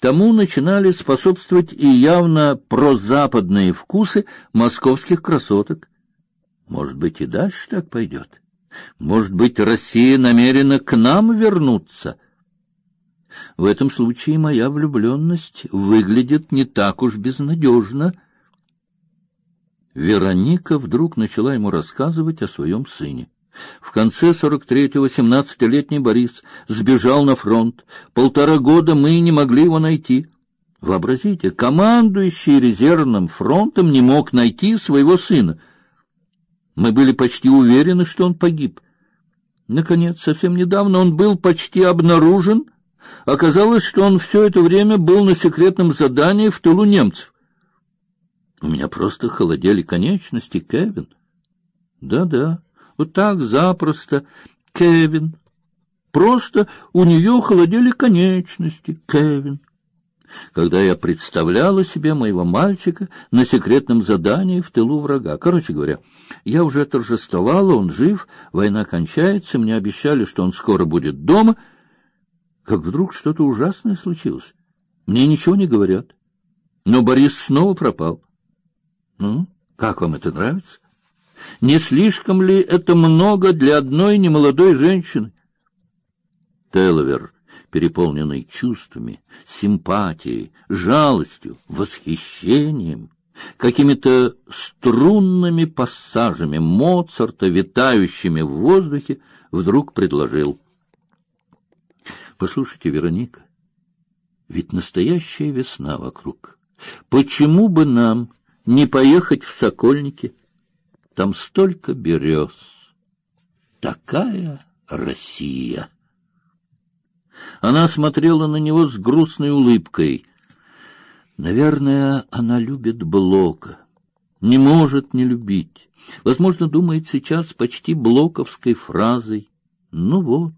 Тому начинали способствовать и явно прозападные вкусы московских красоток. Может быть, и дальше так пойдет. Может быть, Россия намерена к нам вернуться. В этом случае моя влюбленность выглядит не так уж безнадежно. Вероника вдруг начала ему рассказывать о своем сыне. В конце сорок третьего семнадцатилетний Борис сбежал на фронт. Полтора года мы не могли его найти. Вообразите, командующий резервным фронтом не мог найти своего сына. Мы были почти уверены, что он погиб. Наконец, совсем недавно он был почти обнаружен. Оказалось, что он все это время был на секретном задании в тылу немцев. У меня просто холодели конечности, Кевин. Да-да, вот так запросто, Кевин. Просто у нее холодели конечности, Кевин когда я представляла себе моего мальчика на секретном задании в тылу врага. Короче говоря, я уже торжествовала, он жив, война кончается, мне обещали, что он скоро будет дома, как вдруг что-то ужасное случилось. Мне ничего не говорят. Но Борис снова пропал. Ну, как вам это нравится? Не слишком ли это много для одной немолодой женщины? Телвер переполненный чувствами, симпатией, жалостью, восхищением, какими-то струнными пассажами Моцарта, витающими в воздухе, вдруг предложил: "Послушайте, Вероника, ведь настоящая весна вокруг. Почему бы нам не поехать в Сокольники? Там столько берез. Такая Россия!" Она смотрела на него с грустной улыбкой. Наверное, она любит Блока. Не может не любить. Возможно, думает сейчас почти блоковской фразой. Ну вот,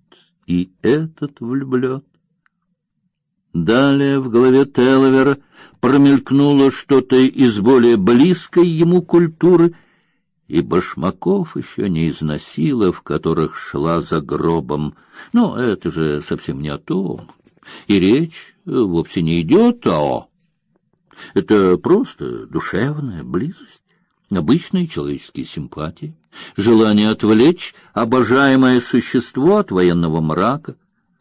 и этот влюблен. Далее в голове Телвера промелькнуло что-то из более близкой ему культуры — и башмаков еще не износила, в которых шла за гробом. Но это же совсем не о том. И речь вовсе не идет о... Это просто душевная близость, обычные человеческие симпатии, желание отвлечь обожаемое существо от военного мрака,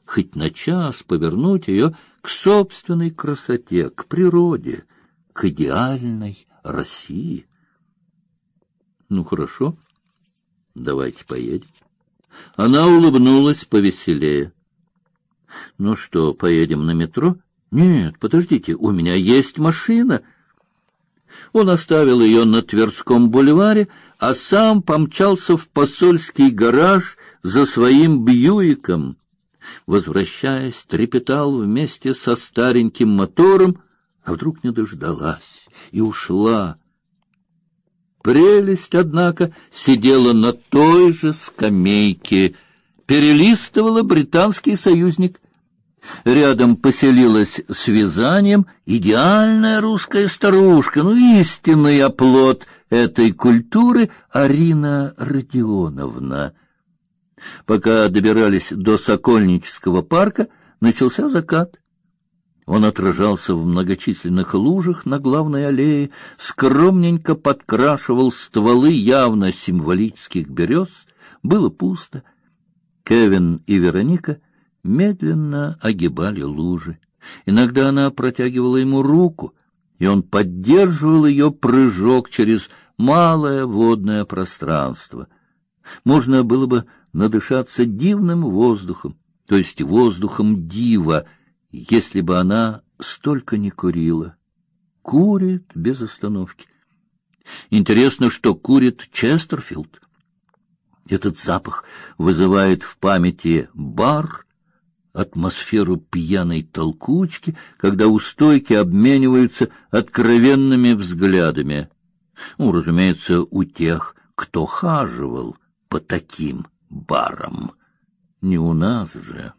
хоть на час повернуть ее к собственной красоте, к природе, к идеальной России. Ну хорошо, давайте поедем. Она улыбнулась повеселее. Ну что, поедем на метро? Нет, подождите, у меня есть машина. Он оставил ее на Тверском бульваре, а сам помчался в посольский гараж за своим Бьюиком. Возвращаясь, трепетал вместе со стареньким мотором, а вдруг не дождалась и ушла, Прелесть, однако, сидела на той же скамейке, перелистывала британский союзник. Рядом поселилась с вязанием идеальная русская старушка, ну истинный оплот этой культуры Арина Родионовна. Пока добирались до Сокольнического парка, начался закат. Он отражался в многочисленных лужах на главной аллее, скромненько подкрашивал стволы явно символических берез. Было пусто. Кевин и Вероника медленно огибали лужи. Иногда она протягивала ему руку, и он поддерживал ее прыжок через малое водное пространство. Можно было бы надышаться дивным воздухом, то есть воздухом дива, если бы она столько не курила. Курит без остановки. Интересно, что курит Честерфилд. Этот запах вызывает в памяти бар, атмосферу пьяной толкучки, когда у стойки обмениваются откровенными взглядами. Ну, разумеется, у тех, кто хаживал по таким барам. Не у нас же.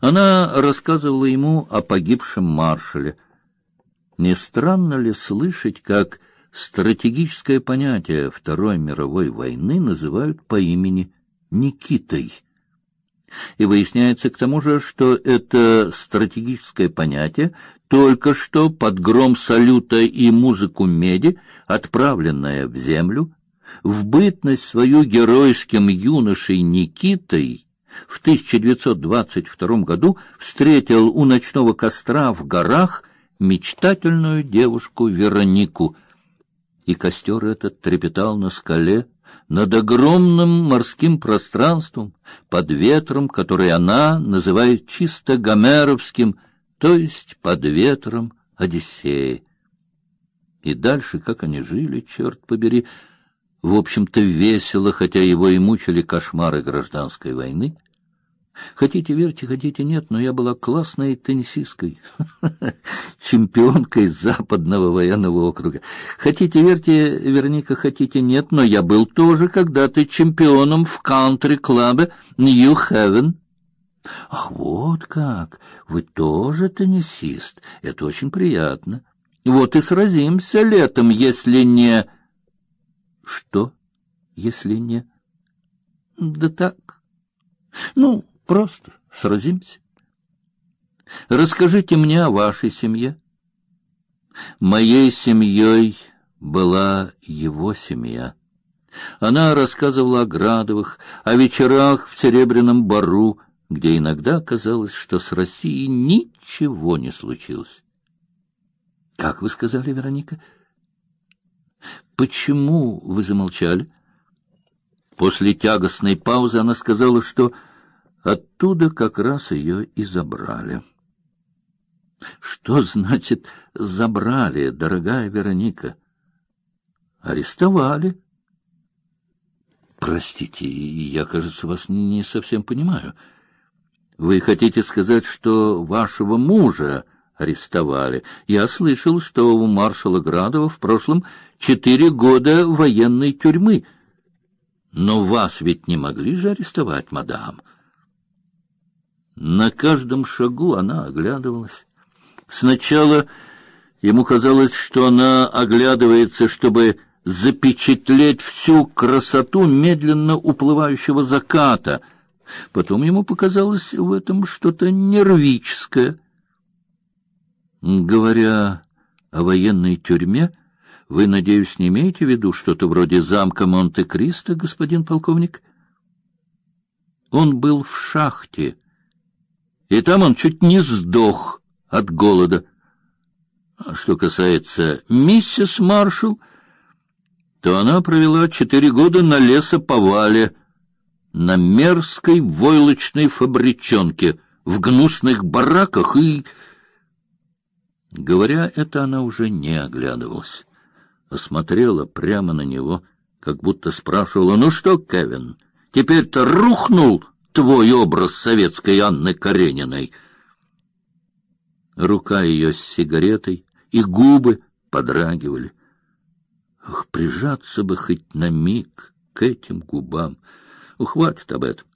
Она рассказывала ему о погибшем маршале. Не странно ли слышать, как стратегическое понятие Второй мировой войны называют по имени Никитой? И выясняется к тому же, что это стратегическое понятие только что под гром салюта и музыку меди, отправленное в землю, в бытность свою геройским юношей Никитой в 1922 году встретил у ночного костра в горах мечтательную девушку Веронику, и костер этот трепетал на скале над огромным морским пространством, под ветром, который она называет чисто гомеровским, то есть под ветром Одиссеи. И дальше, как они жили, черт побери, в общем-то весело, хотя его и мучили кошмары гражданской войны. Хотите верьте, хотите нет, но я была классной теннисисткой, чемпионкой западного военного округа. Хотите верьте, Верника, хотите нет, но я был тоже когда-то чемпионом в кантри-клабе Нью-Хевен. Ах, вот как! Вы тоже теннисист. Это очень приятно. Вот и сразимся летом, если не... Что, если не... Да так. Ну, Просто сразимся. Расскажите мне о вашей семье. Моей семьей была его семья. Она рассказывала о Градовых, о вечерах в Серебряном Бару, где иногда казалось, что с Россией ничего не случилось. Как вы сказали, Вероника? Почему вы замолчали? После тягостной паузы она сказала, что Оттуда как раз ее и забрали. Что значит забрали, дорогая Вероника? Арестовали. Простите, я, кажется, вас не совсем понимаю. Вы хотите сказать, что вашего мужа арестовали? Я слышал, что у маршала Градова в прошлом четыре года военной тюрьмы. Но вас ведь не могли же арестовать, мадам? На каждом шагу она оглядывалась. Сначала ему казалось, что она оглядывается, чтобы запечатлеть всю красоту медленно уплывающего заката. Потом ему показалось в этом что-то нервическое. Говоря о военной тюрьме, вы, надеюсь, не имеете в виду что-то вроде замка Монте-Кристо, господин полковник? Он был в шахте и там он чуть не сдох от голода. А что касается миссис Маршалл, то она провела четыре года на лесоповале, на мерзкой войлочной фабричонке, в гнусных бараках и... Говоря это, она уже не оглядывалась, а смотрела прямо на него, как будто спрашивала, «Ну что, Кевин, теперь-то рухнул твой образ советской Анны Карениной. Рука ее с сигаретой, и губы подрагивали. Ох, прижаться бы хоть на миг к этим губам. Ухватит об этом.